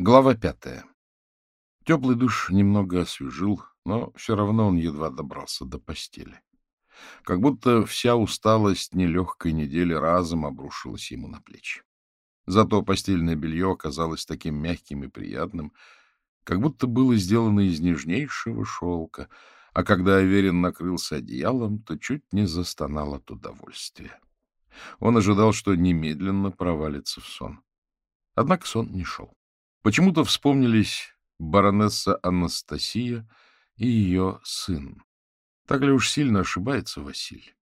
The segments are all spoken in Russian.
Глава пятая. Теплый душ немного освежил, но все равно он едва добрался до постели. Как будто вся усталость нелегкой недели разом обрушилась ему на плечи. Зато постельное белье оказалось таким мягким и приятным, как будто было сделано из нежнейшего шелка, а когда Аверин накрылся одеялом, то чуть не застонал от удовольствия. Он ожидал, что немедленно провалится в сон. Однако сон не шел. Почему-то вспомнились баронесса Анастасия и ее сын. Так ли уж сильно ошибается Василий?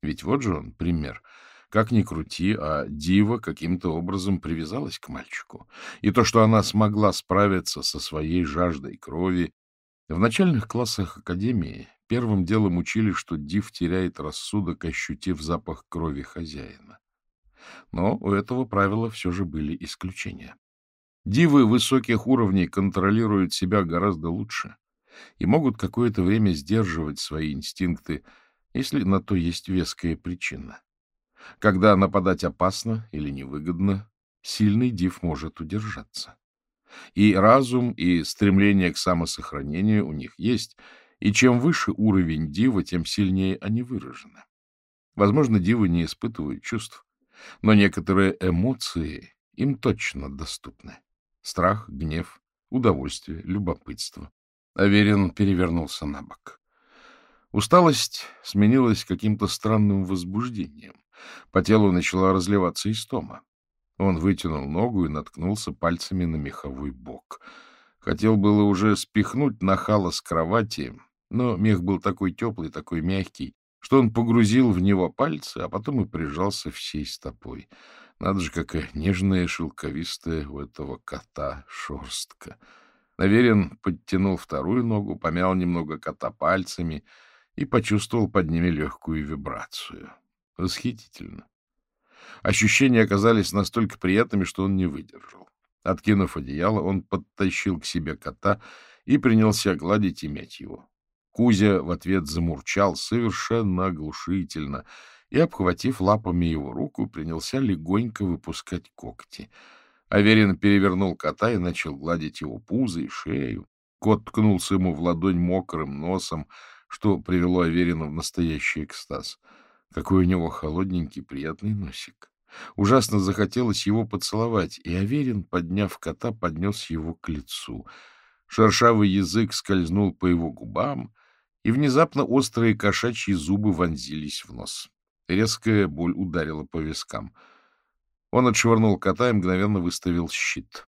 Ведь вот же он пример. Как ни крути, а дива каким-то образом привязалась к мальчику. И то, что она смогла справиться со своей жаждой крови, в начальных классах Академии первым делом учили, что див теряет рассудок, ощутив запах крови хозяина. Но у этого правила все же были исключения. Дивы высоких уровней контролируют себя гораздо лучше и могут какое-то время сдерживать свои инстинкты, если на то есть веская причина. Когда нападать опасно или невыгодно, сильный див может удержаться. И разум, и стремление к самосохранению у них есть, и чем выше уровень дива, тем сильнее они выражены. Возможно, дивы не испытывают чувств, но некоторые эмоции им точно доступны. Страх, гнев, удовольствие, любопытство. Аверин перевернулся на бок. Усталость сменилась каким-то странным возбуждением. По телу начала разливаться истома. Он вытянул ногу и наткнулся пальцами на меховой бок. Хотел было уже спихнуть нахала с кровати, но мех был такой теплый, такой мягкий, что он погрузил в него пальцы, а потом и прижался всей стопой. Надо же, какая нежная, шелковистая у этого кота шерстка. Наверен подтянул вторую ногу, помял немного кота пальцами и почувствовал под ними легкую вибрацию. Восхитительно. Ощущения оказались настолько приятными, что он не выдержал. Откинув одеяло, он подтащил к себе кота и принялся гладить и мять его. Кузя в ответ замурчал совершенно оглушительно — и, обхватив лапами его руку, принялся легонько выпускать когти. Аверин перевернул кота и начал гладить его пузо и шею. Кот ткнулся ему в ладонь мокрым носом, что привело Аверина в настоящий экстаз. Какой у него холодненький, приятный носик. Ужасно захотелось его поцеловать, и Аверин, подняв кота, поднес его к лицу. Шершавый язык скользнул по его губам, и внезапно острые кошачьи зубы вонзились в нос. Резкая боль ударила по вискам. Он отшвырнул кота и мгновенно выставил щит.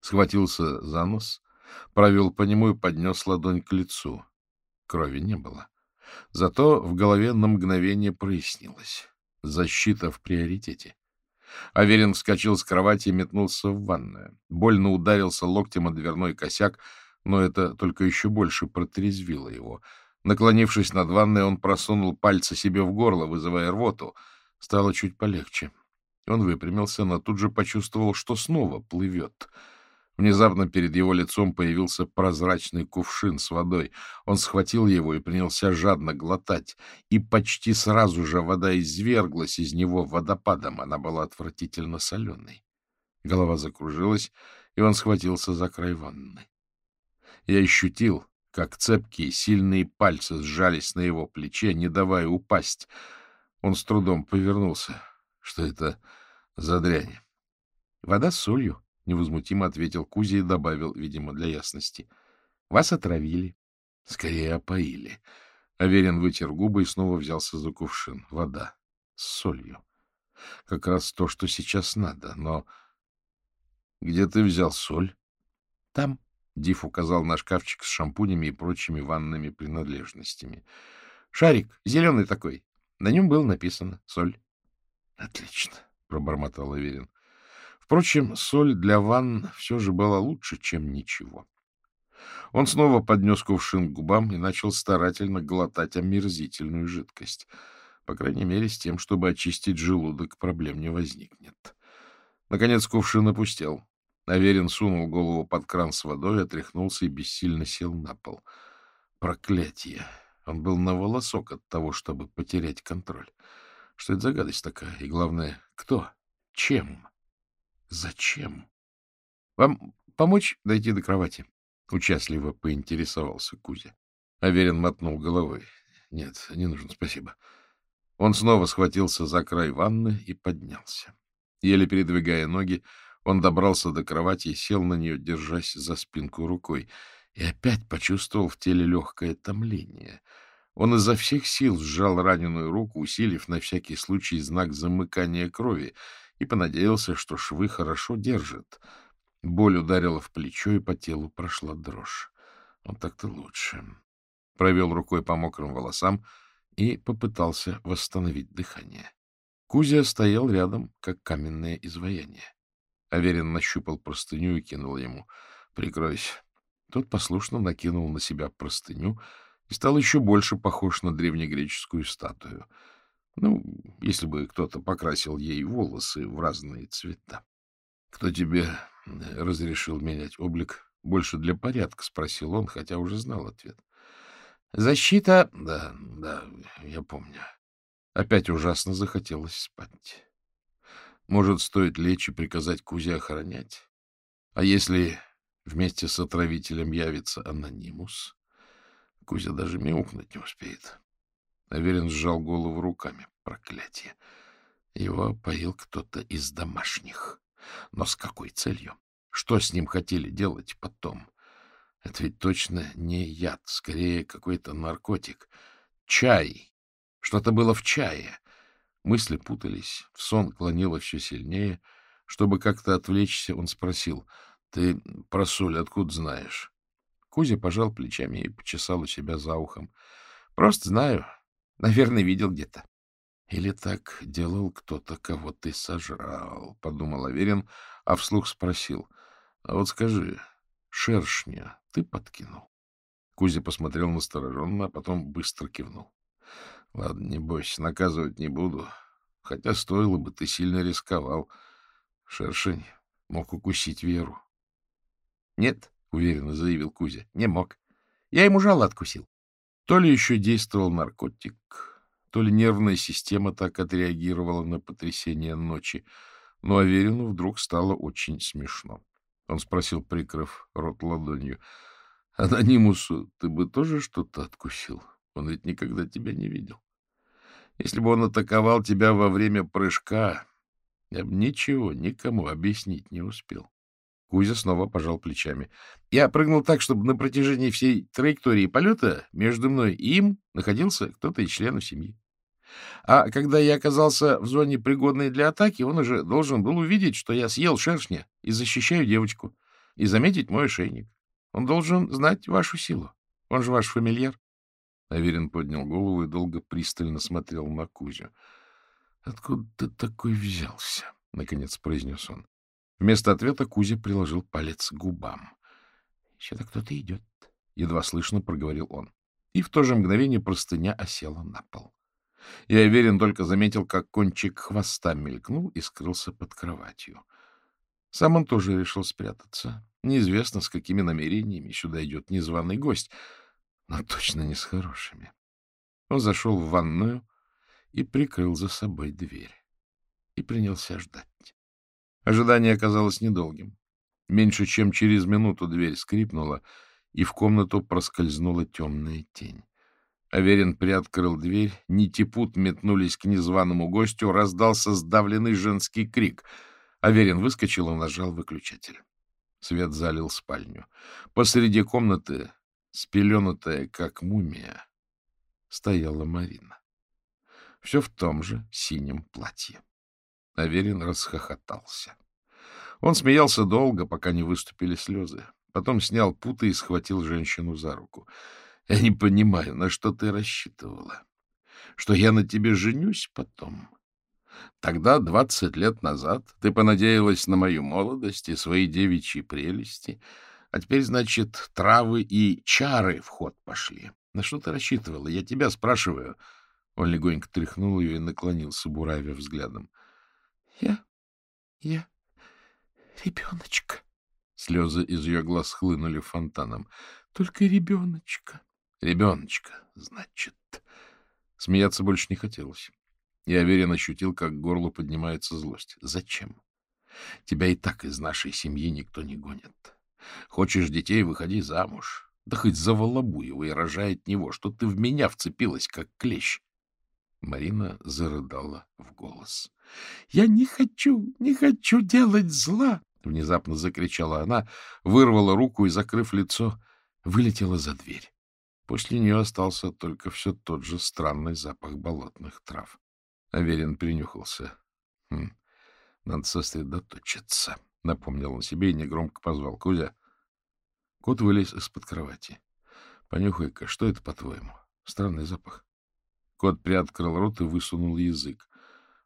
Схватился за нос, провел по нему и поднес ладонь к лицу. Крови не было. Зато в голове на мгновение прояснилось. Защита в приоритете. Аверин вскочил с кровати и метнулся в ванную. Больно ударился локтем о дверной косяк, но это только еще больше протрезвило его — Наклонившись над ванной, он просунул пальцы себе в горло, вызывая рвоту. Стало чуть полегче. Он выпрямился, но тут же почувствовал, что снова плывет. Внезапно перед его лицом появился прозрачный кувшин с водой. Он схватил его и принялся жадно глотать. И почти сразу же вода изверглась из него водопадом. Она была отвратительно соленой. Голова закружилась, и он схватился за край ванны. Я ощутил, как цепкие, сильные пальцы сжались на его плече, не давая упасть. Он с трудом повернулся. Что это за дрянь? — Вода с солью, — невозмутимо ответил Кузя и добавил, видимо, для ясности. — Вас отравили. — Скорее опоили. Аверин вытер губы и снова взялся за кувшин. Вода с солью. Как раз то, что сейчас надо, но... — Где ты взял соль? — Там, Диф указал на шкафчик с шампунями и прочими ванными принадлежностями. Шарик, зеленый такой. На нем было написано «Соль». — Отлично, — пробормотал Аверин. Впрочем, соль для ванн все же была лучше, чем ничего. Он снова поднес кувшин к губам и начал старательно глотать омерзительную жидкость. По крайней мере, с тем, чтобы очистить желудок, проблем не возникнет. Наконец кувшин опустел. Аверин сунул голову под кран с водой, отряхнулся и бессильно сел на пол. Проклятие! Он был на волосок от того, чтобы потерять контроль. Что это за гадость такая? И главное, кто? Чем? Зачем? — Вам помочь дойти до кровати? — участливо поинтересовался Кузя. Аверин мотнул головой. — Нет, не нужно, спасибо. Он снова схватился за край ванны и поднялся. Еле передвигая ноги, он добрался до кровати и сел на нее, держась за спинку рукой, и опять почувствовал в теле легкое томление. Он изо всех сил сжал раненую руку, усилив на всякий случай знак замыкания крови, и понадеялся, что швы хорошо держат. Боль ударила в плечо, и по телу прошла дрожь. Вот так-то лучше. Провел рукой по мокрым волосам и попытался восстановить дыхание. Кузя стоял рядом, как каменное изваяние. Аверин нащупал простыню и кинул ему. — Прикройся. Тот послушно накинул на себя простыню и стал еще больше похож на древнегреческую статую. Ну, если бы кто-то покрасил ей волосы в разные цвета. — Кто тебе э, разрешил менять облик? Больше для порядка, — спросил он, хотя уже знал ответ. — Защита... Да, да, я помню. Опять ужасно захотелось спать. Может, стоит лечь и приказать Кузе охранять? А если вместе с отравителем явится анонимус? Кузя даже мяукнуть не успеет. Аверин сжал голову руками. Проклятие! Его опоил кто-то из домашних. Но с какой целью? Что с ним хотели делать потом? Это ведь точно не яд, скорее какой-то наркотик. Чай! Что-то было в чае. Мысли путались, в сон клонило все сильнее. Чтобы как-то отвлечься, он спросил, «Ты про соль откуда знаешь?» Кузя пожал плечами и почесал у себя за ухом. «Просто знаю. Наверное, видел где-то». «Или так делал кто-то, кого ты сожрал», — подумал Аверин, а вслух спросил. «А вот скажи, шершня ты подкинул?» Кузя посмотрел настороженно, а потом быстро кивнул. — Ладно, не бойся, наказывать не буду. Хотя стоило бы, ты сильно рисковал. Шершень мог укусить Веру. — Нет, — уверенно заявил Кузя, — не мог. Я ему жало откусил. То ли еще действовал наркотик, то ли нервная система так отреагировала на потрясение ночи, но Аверину вдруг стало очень смешно. Он спросил, прикрыв рот ладонью, — Анонимусу ты бы тоже что-то откусил? Он ведь никогда тебя не видел. Если бы он атаковал тебя во время прыжка, я бы ничего никому объяснить не успел. Кузя снова пожал плечами. Я прыгнул так, чтобы на протяжении всей траектории полета между мной и им находился кто-то из членов семьи. А когда я оказался в зоне, пригодной для атаки, он уже должен был увидеть, что я съел шершня и защищаю девочку, и заметить мой ошейник. Он должен знать вашу силу. Он же ваш фамильяр. Аверин поднял голову и долго пристально смотрел на Кузю. — Откуда ты такой взялся? — наконец произнес он. Вместо ответа Кузя приложил палец к губам. — Сюда кто-то идет, — едва слышно проговорил он. И в то же мгновение простыня осела на пол. И Аверин только заметил, как кончик хвоста мелькнул и скрылся под кроватью. Сам он тоже решил спрятаться. Неизвестно, с какими намерениями сюда идет незваный гость — но точно не с хорошими. Он зашел в ванную и прикрыл за собой дверь. И принялся ждать. Ожидание оказалось недолгим. Меньше чем через минуту дверь скрипнула, и в комнату проскользнула темная тень. Аверин приоткрыл дверь, нити пут метнулись к незваному гостю, раздался сдавленный женский крик. Аверин выскочил и нажал выключатель. Свет залил спальню. Посреди комнаты спеленутая, как мумия, стояла Марина. Все в том же синем платье. Аверин расхохотался. Он смеялся долго, пока не выступили слезы. Потом снял путы и схватил женщину за руку. — Я не понимаю, на что ты рассчитывала? Что я на тебе женюсь потом? Тогда, двадцать лет назад, ты понадеялась на мою молодость и свои девичьи прелести — а теперь, значит, травы и чары в ход пошли. На что ты рассчитывала? Я тебя спрашиваю. Он легонько тряхнул ее и наклонился, буравя взглядом. — Я... я... ребеночка. Слезы из ее глаз хлынули фонтаном. — Только ребеночка. — Ребеночка, значит. Смеяться больше не хотелось. Я уверен ощутил, как к горлу поднимается злость. Зачем? Тебя и так из нашей семьи никто не гонит. Хочешь детей, выходи замуж. Да хоть за Волобуева и рожает него, что ты в меня вцепилась, как клещ. Марина зарыдала в голос. — Я не хочу, не хочу делать зла! — внезапно закричала она, вырвала руку и, закрыв лицо, вылетела за дверь. После нее остался только все тот же странный запах болотных трав. Аверин принюхался. Хм, надо сосредоточиться, — напомнил он себе и негромко позвал. — Кузя. Кот вылез из-под кровати. — Понюхай-ка, что это, по-твоему? Странный запах. Кот приоткрыл рот и высунул язык.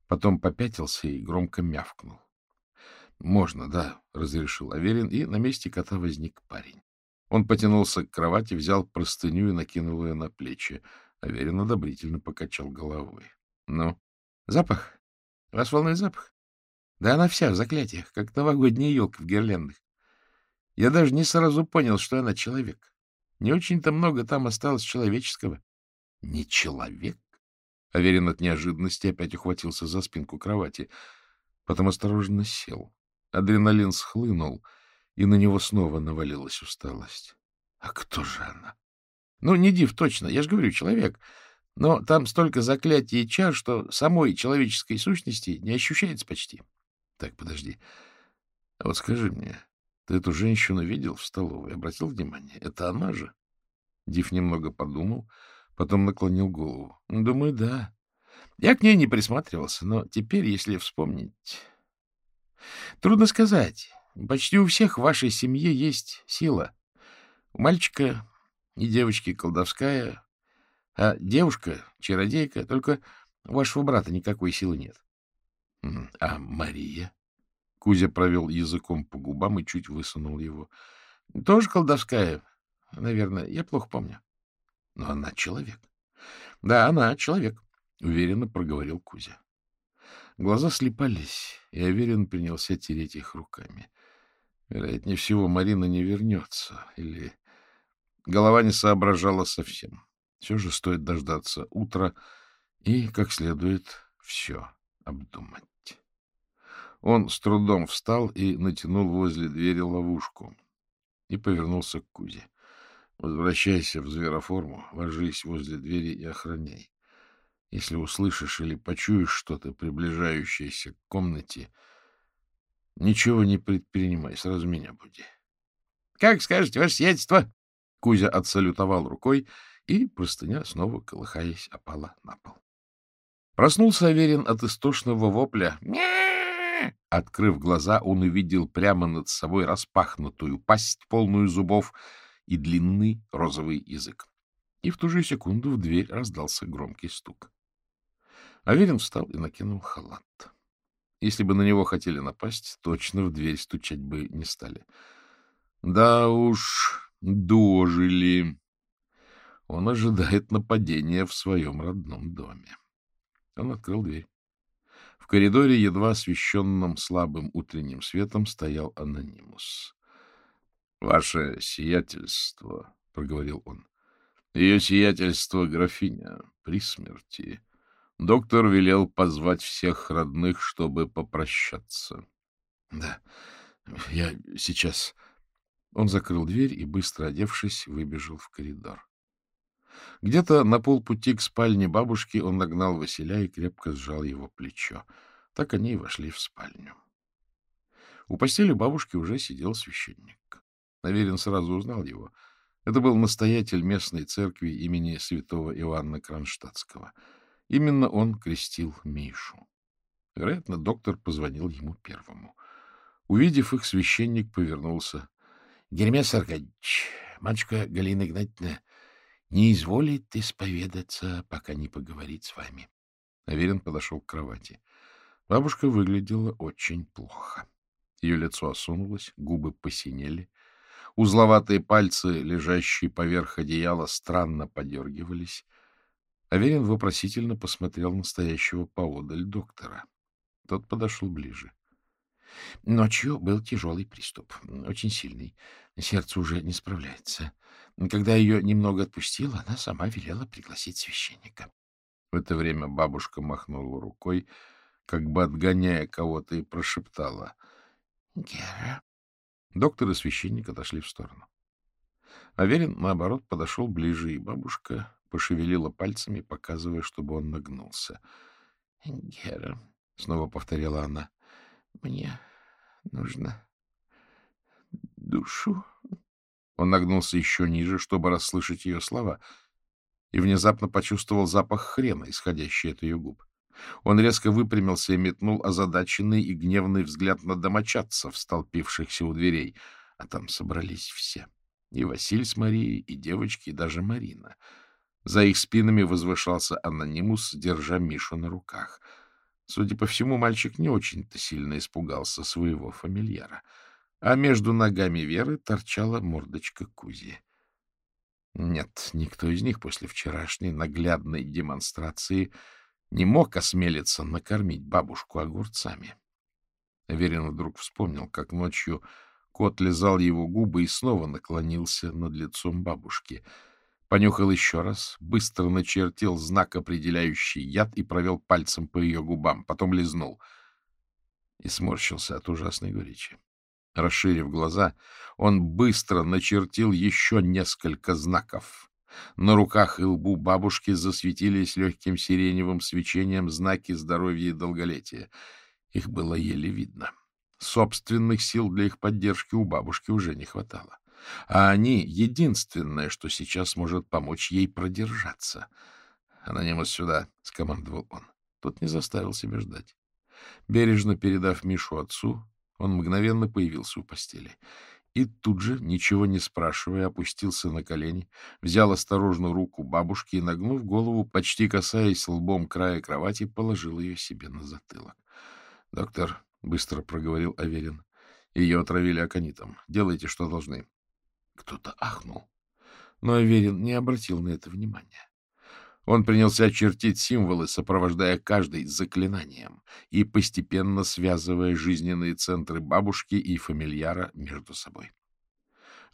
Потом попятился и громко мявкнул. — Можно, да, — разрешил Аверин, и на месте кота возник парень. Он потянулся к кровати, взял простыню и накинул ее на плечи. Аверин одобрительно покачал головой. — Ну, запах? Вас волнует запах? Да она вся в заклятиях, как новогодняя елка в гирляндах. Я даже не сразу понял, что она человек. Не очень-то много там осталось человеческого. — Не человек? Аверин от неожиданности опять ухватился за спинку кровати. Потом осторожно сел. Адреналин схлынул, и на него снова навалилась усталость. А кто же она? Ну, не див точно, я же говорю, человек. Но там столько заклятий и чар, что самой человеческой сущности не ощущается почти. Так, подожди. А вот скажи мне, ты эту женщину видел в столовой? Обратил внимание? Это она же? Див немного подумал, потом наклонил голову. Думаю, да. Я к ней не присматривался, но теперь, если вспомнить... Трудно сказать. Почти у всех в вашей семье есть сила. У мальчика и девочки колдовская, а девушка — чародейка, только у вашего брата никакой силы нет. А Мария? Кузя провел языком по губам и чуть высунул его. Тоже колдовская, наверное, я плохо помню. Но она человек. Да, она человек, — уверенно проговорил Кузя. Глаза слепались, и Аверин принялся тереть их руками. Вероятнее всего, Марина не вернется, или голова не соображала совсем. Все же стоит дождаться утра и, как следует, все обдумать. Он с трудом встал и натянул возле двери ловушку и повернулся к Кузе. Возвращайся в звероформу, ложись возле двери и охраняй. Если услышишь или почуешь что-то, приближающееся к комнате, Ничего не предпринимай, сразу меня буди. — Как скажете, ваше сиятельство! Кузя отсалютовал рукой, и простыня, снова колыхаясь, опала на пол. Проснулся Аверин от истошного вопля. Открыв глаза, он увидел прямо над собой распахнутую пасть, полную зубов, и длинный розовый язык. И в ту же секунду в дверь раздался громкий стук. Аверин встал и накинул халат. Если бы на него хотели напасть, точно в дверь стучать бы не стали. Да уж, дожили. Он ожидает нападения в своем родном доме. Он открыл дверь. В коридоре, едва освещенном слабым утренним светом, стоял анонимус. — Ваше сиятельство, — проговорил он, — ее сиятельство графиня при смерти Доктор велел позвать всех родных, чтобы попрощаться. — Да, я сейчас... Он закрыл дверь и, быстро одевшись, выбежал в коридор. Где-то на полпути к спальне бабушки он нагнал Василя и крепко сжал его плечо. Так они и вошли в спальню. У постели бабушки уже сидел священник. Наверин сразу узнал его. Это был настоятель местной церкви имени святого Иоанна Кронштадтского — Именно он крестил Мишу. Вероятно, доктор позвонил ему первому. Увидев их, священник повернулся. — Гермес Аркадьевич, матушка Галина Игнатьевна не изволит исповедаться, пока не поговорит с вами. Аверин подошел к кровати. Бабушка выглядела очень плохо. Ее лицо осунулось, губы посинели. Узловатые пальцы, лежащие поверх одеяла, странно подергивались. Аверин вопросительно посмотрел на стоящего поодаль доктора. Тот подошел ближе. Ночью был тяжелый приступ, очень сильный. Сердце уже не справляется. Когда ее немного отпустило, она сама велела пригласить священника. В это время бабушка махнула рукой, как бы отгоняя кого-то, и прошептала. — Гера. Доктор и священник отошли в сторону. Аверин, наоборот, подошел ближе, и бабушка пошевелила пальцами, показывая, чтобы он нагнулся. — Гера, — снова повторила она, — мне нужно душу. Он нагнулся еще ниже, чтобы расслышать ее слова, и внезапно почувствовал запах хрена, исходящий от ее губ. Он резко выпрямился и метнул озадаченный и гневный взгляд на домочадцев, столпившихся у дверей. А там собрались все. И Василь с Марией, и девочки, и даже Марина. За их спинами возвышался анонимус, держа Мишу на руках. Судя по всему, мальчик не очень-то сильно испугался своего фамильяра. А между ногами Веры торчала мордочка Кузи. Нет, никто из них после вчерашней наглядной демонстрации не мог осмелиться накормить бабушку огурцами. Аверин вдруг вспомнил, как ночью кот лизал его губы и снова наклонился над лицом бабушки. Понюхал еще раз, быстро начертил знак, определяющий яд, и провел пальцем по ее губам, потом лизнул и сморщился от ужасной горечи. Расширив глаза, он быстро начертил еще несколько знаков. На руках и лбу бабушки засветились легким сиреневым свечением знаки здоровья и долголетия. Их было еле видно. Собственных сил для их поддержки у бабушки уже не хватало. А они — единственное, что сейчас может помочь ей продержаться. «Анонимус сюда», — скомандовал он. Тот не заставил себя ждать. Бережно передав Мишу отцу, он мгновенно появился у постели и тут же, ничего не спрашивая, опустился на колени, взял осторожно руку бабушки и, нагнув голову, почти касаясь лбом края кровати, положил ее себе на затылок. — Доктор, — быстро проговорил Аверин, — ее отравили аконитом. Делайте, что должны. Кто-то ахнул. Но Аверин не обратил на это внимания. Он принялся чертить символы, сопровождая каждый заклинанием и постепенно связывая жизненные центры бабушки и фамильяра между собой.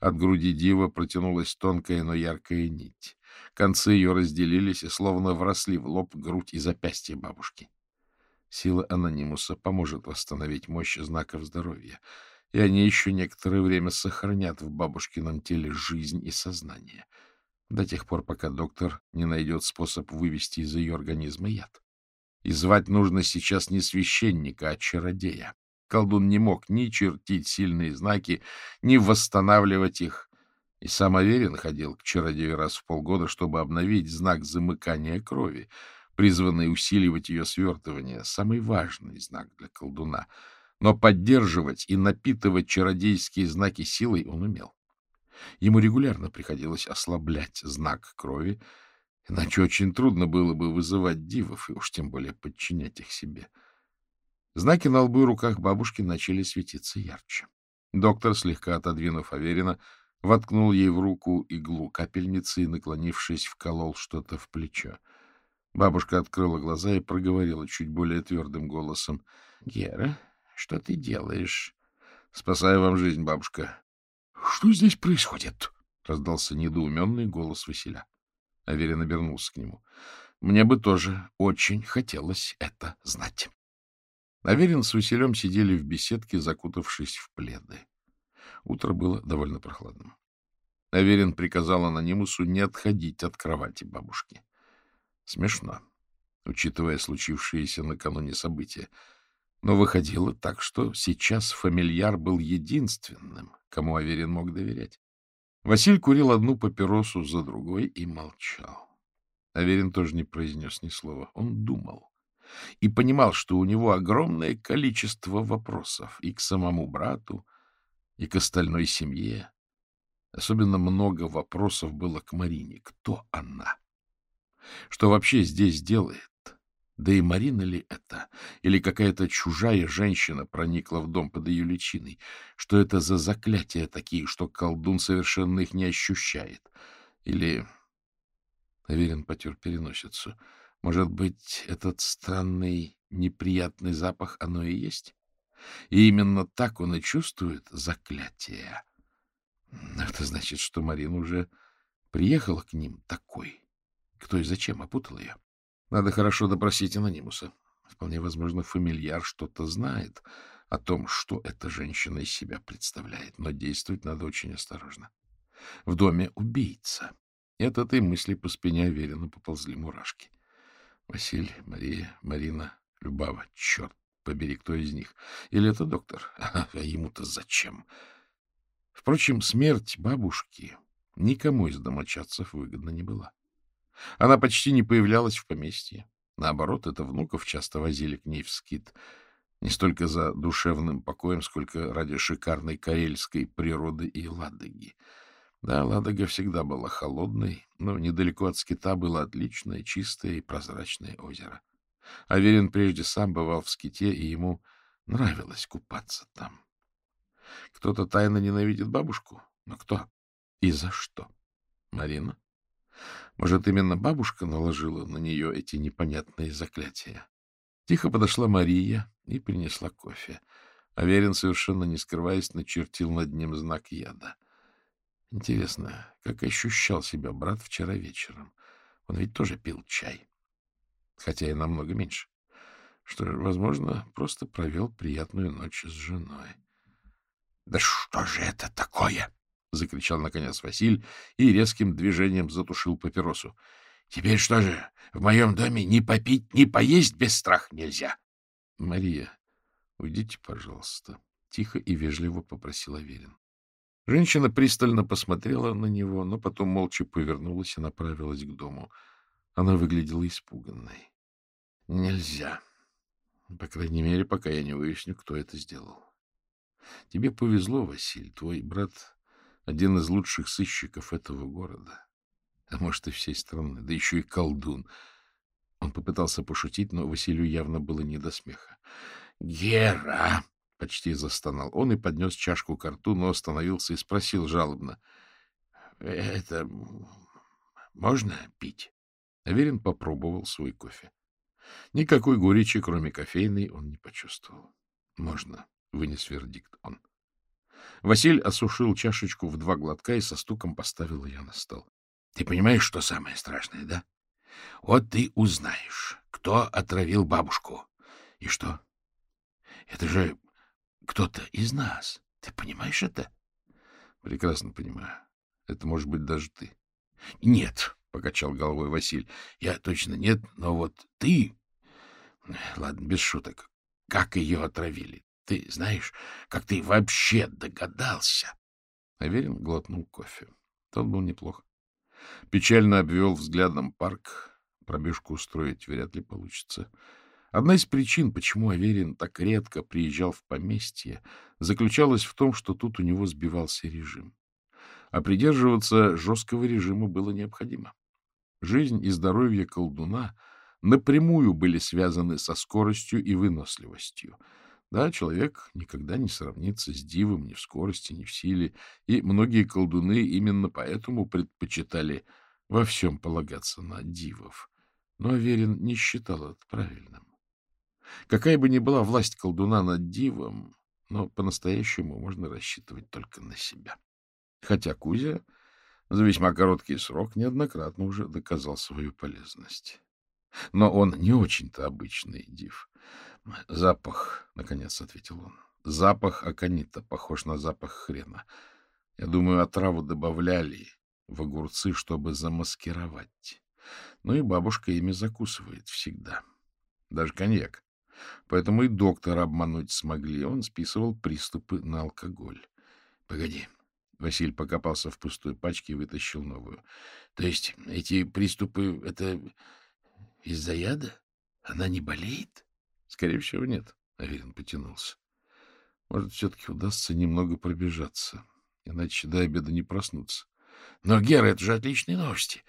От груди дива протянулась тонкая, но яркая нить. Концы ее разделились и словно вросли в лоб, грудь и запястье бабушки. Сила анонимуса поможет восстановить мощь знаков здоровья, и они еще некоторое время сохранят в бабушкином теле жизнь и сознание — до тех пор, пока доктор не найдет способ вывести из ее организма яд. И звать нужно сейчас не священника, а чародея. Колдун не мог ни чертить сильные знаки, ни восстанавливать их. И сам Аверин ходил к чародею раз в полгода, чтобы обновить знак замыкания крови, призванный усиливать ее свертывание, самый важный знак для колдуна. Но поддерживать и напитывать чародейские знаки силой он умел. Ему регулярно приходилось ослаблять знак крови, иначе очень трудно было бы вызывать дивов и уж тем более подчинять их себе. Знаки на лбу и руках бабушки начали светиться ярче. Доктор, слегка отодвинув Аверина, воткнул ей в руку иглу капельницы и, наклонившись, вколол что-то в плечо. Бабушка открыла глаза и проговорила чуть более твердым голосом. — Гера, что ты делаешь? — Спасаю вам жизнь, бабушка. — Что здесь происходит? — раздался недоуменный голос Василя. Аверин обернулся к нему. — Мне бы тоже очень хотелось это знать. Аверин с Василем сидели в беседке, закутавшись в пледы. Утро было довольно прохладным. Аверин приказал анонимусу не отходить от кровати бабушки. Смешно, учитывая случившиеся накануне события. Но выходило так, что сейчас фамильяр был единственным, кому Аверин мог доверять. Василь курил одну папиросу за другой и молчал. Аверин тоже не произнес ни слова. Он думал и понимал, что у него огромное количество вопросов и к самому брату, и к остальной семье. Особенно много вопросов было к Марине. Кто она? Что вообще здесь делает? Да и Марина ли это? Или какая-то чужая женщина проникла в дом под ее личиной? Что это за заклятия такие, что колдун совершенно их не ощущает? Или... Аверин потер переносицу. Может быть, этот странный, неприятный запах оно и есть? И именно так он и чувствует заклятие. Это значит, что Марина уже приехала к ним такой. Кто и зачем опутал ее? Надо хорошо допросить анонимуса. Вполне возможно, фамильяр что-то знает о том, что эта женщина из себя представляет, но действовать надо очень осторожно. В доме убийца. И от этой мысли по спине уверенно поползли мурашки. Василий, Мария, Марина, Любава. Черт побери, кто из них? Или это доктор? А ему-то зачем? Впрочем, смерть бабушки никому из домочадцев выгодна не была. Она почти не появлялась в поместье. Наоборот, это внуков часто возили к ней в скит. Не столько за душевным покоем, сколько ради шикарной карельской природы и Ладоги. Да, Ладога всегда была холодной, но недалеко от скита было отличное, чистое и прозрачное озеро. Аверин прежде сам бывал в ските, и ему нравилось купаться там. Кто-то тайно ненавидит бабушку? Но кто? И за что? Марина? Может, именно бабушка наложила на нее эти непонятные заклятия? Тихо подошла Мария и принесла кофе. Аверин, совершенно не скрываясь, начертил над ним знак яда. Интересно, как ощущал себя брат вчера вечером? Он ведь тоже пил чай, хотя и намного меньше. Что ж, возможно, просто провел приятную ночь с женой. — Да что же это такое? — закричал, наконец, Василь и резким движением затушил папиросу. — Теперь что же, в моем доме ни попить, ни поесть без страха нельзя? — Мария, уйдите, пожалуйста, — тихо и вежливо попросил Аверин. Женщина пристально посмотрела на него, но потом молча повернулась и направилась к дому. Она выглядела испуганной. — Нельзя. По крайней мере, пока я не выясню, кто это сделал. Тебе повезло, Василий. Твой брат один из лучших сыщиков этого города, а может и всей страны, да еще и колдун. Он попытался пошутить, но Василию явно было не до смеха. — Гера! — почти застонал он и поднес чашку к рту, но остановился и спросил жалобно. — Это можно пить? Аверин попробовал свой кофе. Никакой горечи, кроме кофейной, он не почувствовал. — Можно, — вынес вердикт он. — Василь осушил чашечку в два глотка и со стуком поставил ее на стол. — Ты понимаешь, что самое страшное, да? Вот ты узнаешь, кто отравил бабушку. И что? Это же кто-то из нас. Ты понимаешь это? — Прекрасно понимаю. Это может быть даже ты. — Нет, — покачал головой Василь. — Я точно нет, но вот ты... Ладно, без шуток. Как ее отравили? Ты знаешь, как ты вообще догадался? Аверин глотнул кофе. Тот был неплох. Печально обвел взглядом парк. Пробежку устроить вряд ли получится. Одна из причин, почему Аверин так редко приезжал в поместье, заключалась в том, что тут у него сбивался режим. А придерживаться жесткого режима было необходимо. Жизнь и здоровье колдуна напрямую были связаны со скоростью и выносливостью — да, человек никогда не сравнится с дивом ни в скорости, ни в силе, и многие колдуны именно поэтому предпочитали во всем полагаться на дивов. Но Аверин не считал это правильным. Какая бы ни была власть колдуна над дивом, но по-настоящему можно рассчитывать только на себя. Хотя Кузя за весьма короткий срок неоднократно уже доказал свою полезность. Но он не очень-то обычный див. — Запах, — наконец ответил он. — Запах аконита похож на запах хрена. Я думаю, отраву добавляли в огурцы, чтобы замаскировать. Ну и бабушка ими закусывает всегда. Даже коньяк. Поэтому и доктора обмануть смогли. Он списывал приступы на алкоголь. — Погоди. Василий покопался в пустой пачке и вытащил новую. — То есть эти приступы — это из-за яда? Она не болеет? Скорее всего, нет. Аверин потянулся. Может, все-таки удастся немного пробежаться, иначе до обеда не проснуться. Но, Гера, это же отличные новости.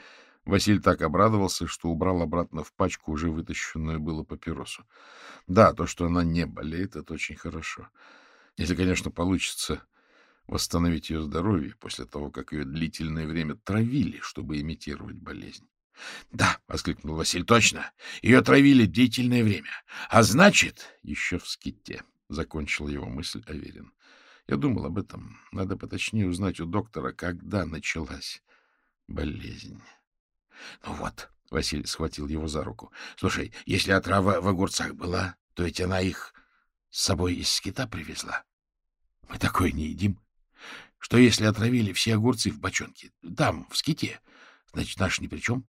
Василий так обрадовался, что убрал обратно в пачку уже вытащенную было папиросу. Да, то, что она не болеет, это очень хорошо. Если, конечно, получится восстановить ее здоровье после того, как ее длительное время травили, чтобы имитировать болезнь. — Да, — воскликнул Василий, — точно. Ее травили длительное время. А значит, еще в ските, — закончил его мысль Аверин. Я думал об этом. Надо поточнее узнать у доктора, когда началась болезнь. — Ну вот, — Василий схватил его за руку. — Слушай, если отрава в огурцах была, то ведь она их с собой из скита привезла. Мы такое не едим. Что если отравили все огурцы в бочонке? Там, в ските. Значит, наш ни при чем.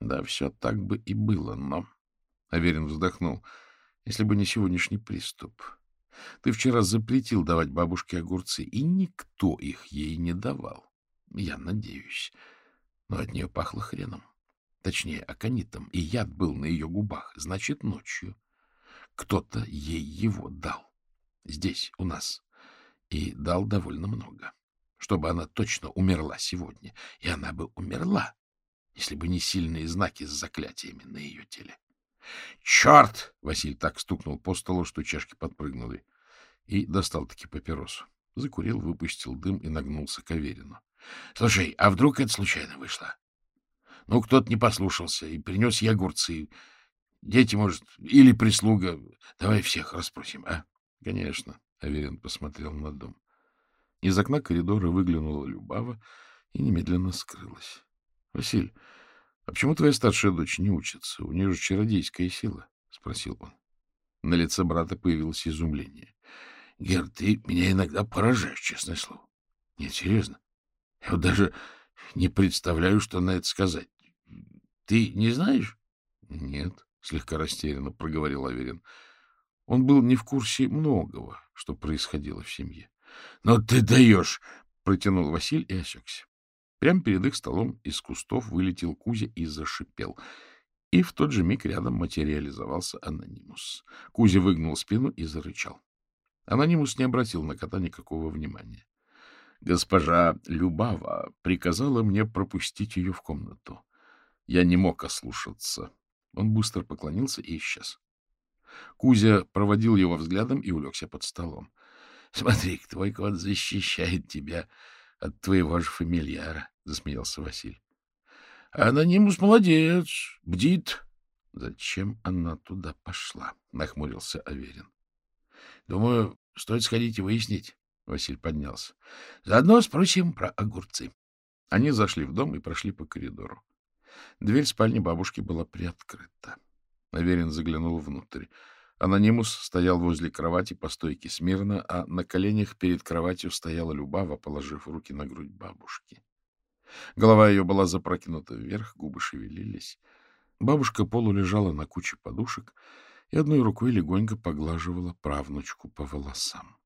Да, все так бы и было, но... Аверин вздохнул. Если бы не сегодняшний приступ. Ты вчера запретил давать бабушке огурцы, и никто их ей не давал. Я надеюсь. Но от нее пахло хреном. Точнее, аконитом, и яд был на ее губах. Значит, ночью. Кто-то ей его дал. Здесь, у нас. И дал довольно много. Чтобы она точно умерла сегодня. И она бы умерла, если бы не сильные знаки с заклятиями на ее теле. «Черт!» — Василь так стукнул по столу, что чашки подпрыгнули. И достал-таки папиросу. Закурил, выпустил дым и нагнулся к Аверину. — Слушай, а вдруг это случайно вышло? Ну, кто-то не послушался и принес ей огурцы. Дети, может, или прислуга. Давай всех расспросим, а? — Конечно, — Аверин посмотрел на дом. Из окна коридора выглянула Любава и немедленно скрылась. — Василь, а почему твоя старшая дочь не учится? У нее же чародейская сила, — спросил он. На лице брата появилось изумление. — Гер, ты меня иногда поражаешь, честное слово. Нет, серьезно. Я вот даже не представляю, что на это сказать. Ты не знаешь? — Нет, — слегка растерянно проговорил Аверин. Он был не в курсе многого, что происходило в семье. — Но ты даешь! — протянул Василь и осекся. Прямо перед их столом из кустов вылетел Кузя и зашипел. И в тот же миг рядом материализовался анонимус. Кузя выгнул спину и зарычал. Анонимус не обратил на кота никакого внимания. Госпожа Любава приказала мне пропустить ее в комнату. Я не мог ослушаться. Он быстро поклонился и исчез. Кузя проводил его взглядом и улегся под столом. — Смотри, твой кот защищает тебя от твоего же фамильяра, — засмеялся Василий. — Анонимус молодец, бдит. — Зачем она туда пошла? — нахмурился Аверин. — Думаю, стоит сходить и выяснить. Василь поднялся. — Заодно спросим про огурцы. Они зашли в дом и прошли по коридору. Дверь спальни бабушки была приоткрыта. Аверин заглянул внутрь. Анонимус стоял возле кровати по стойке смирно, а на коленях перед кроватью стояла Любава, положив руки на грудь бабушки. Голова ее была запрокинута вверх, губы шевелились. Бабушка полулежала на куче подушек и одной рукой легонько поглаживала правнучку по волосам.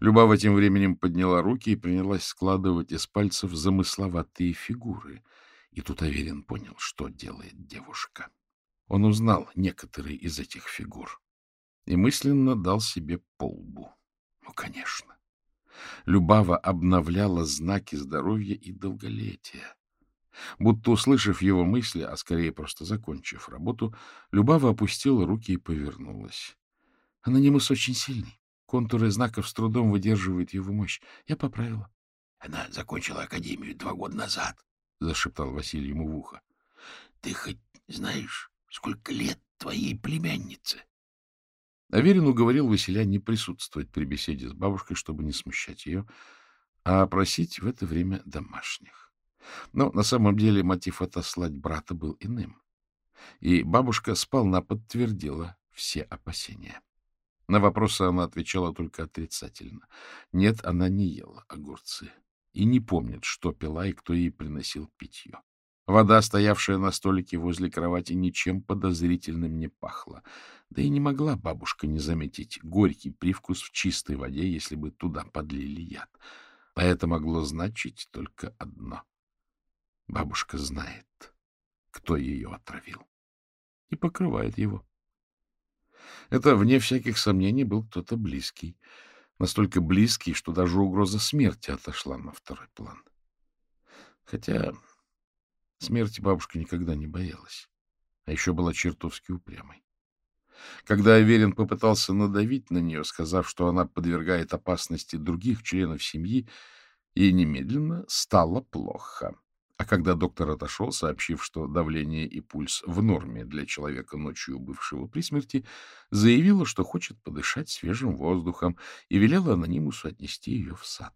Любава тем временем подняла руки и принялась складывать из пальцев замысловатые фигуры. И тут Аверин понял, что делает девушка. Он узнал некоторые из этих фигур и мысленно дал себе полбу. Ну, конечно. Любава обновляла знаки здоровья и долголетия. Будто услышав его мысли, а скорее просто закончив работу, Любава опустила руки и повернулась. Анонимус очень сильный. Контуры знаков с трудом выдерживают его мощь. Я поправила. — Она закончила академию два года назад, — зашептал Василий ему в ухо. — Ты хоть знаешь, сколько лет твоей племяннице? Аверин уговорил Василя не присутствовать при беседе с бабушкой, чтобы не смущать ее, а просить в это время домашних. Но на самом деле мотив отослать брата был иным. И бабушка сполна подтвердила все опасения. На вопросы она отвечала только отрицательно. Нет, она не ела огурцы и не помнит, что пила и кто ей приносил питье. Вода, стоявшая на столике возле кровати, ничем подозрительным не пахла. Да и не могла бабушка не заметить горький привкус в чистой воде, если бы туда подлили яд. А это могло значить только одно. Бабушка знает, кто ее отравил, и покрывает его. Это, вне всяких сомнений, был кто-то близкий. Настолько близкий, что даже угроза смерти отошла на второй план. Хотя Смерти бабушка никогда не боялась, а еще была чертовски упрямой. Когда Аверин попытался надавить на нее, сказав, что она подвергает опасности других членов семьи, ей немедленно стало плохо. А когда доктор отошел, сообщив, что давление и пульс в норме для человека ночью бывшего при смерти, заявила, что хочет подышать свежим воздухом и велела анонимусу отнести ее в сад.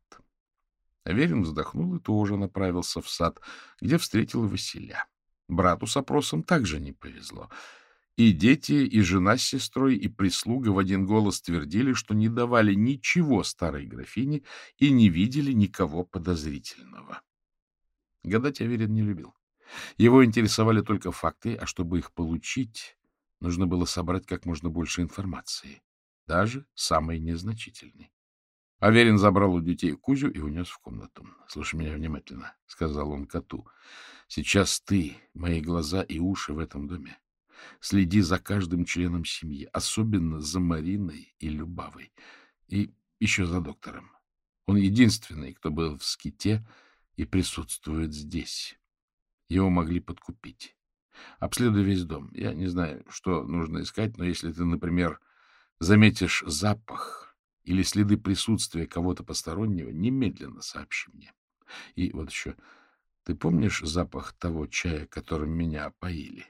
Аверин вздохнул и тоже направился в сад, где встретил Василя. Брату с опросом также не повезло. И дети, и жена с сестрой, и прислуга в один голос твердили, что не давали ничего старой графине и не видели никого подозрительного. Гадать Аверин не любил. Его интересовали только факты, а чтобы их получить, нужно было собрать как можно больше информации, даже самой незначительной. Аверин забрал у детей Кузю и унес в комнату. — Слушай меня внимательно, — сказал он коту. — Сейчас ты, мои глаза и уши в этом доме. Следи за каждым членом семьи, особенно за Мариной и Любавой. И еще за доктором. Он единственный, кто был в ските и присутствует здесь. Его могли подкупить. Обследуй весь дом. Я не знаю, что нужно искать, но если ты, например, заметишь запах или следы присутствия кого-то постороннего, немедленно сообщи мне. И вот еще, ты помнишь запах того чая, которым меня опоили?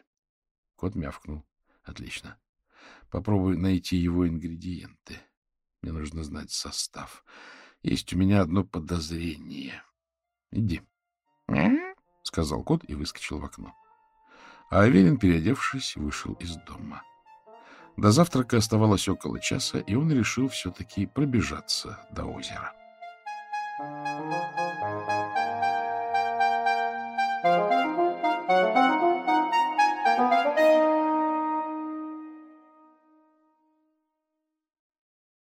Кот мявкнул. Отлично. Попробуй найти его ингредиенты. Мне нужно знать состав. Есть у меня одно подозрение. Иди. — сказал кот и выскочил в окно. А Аверин, переодевшись, вышел из дома. До завтрака оставалось около часа, и он решил все-таки пробежаться до озера.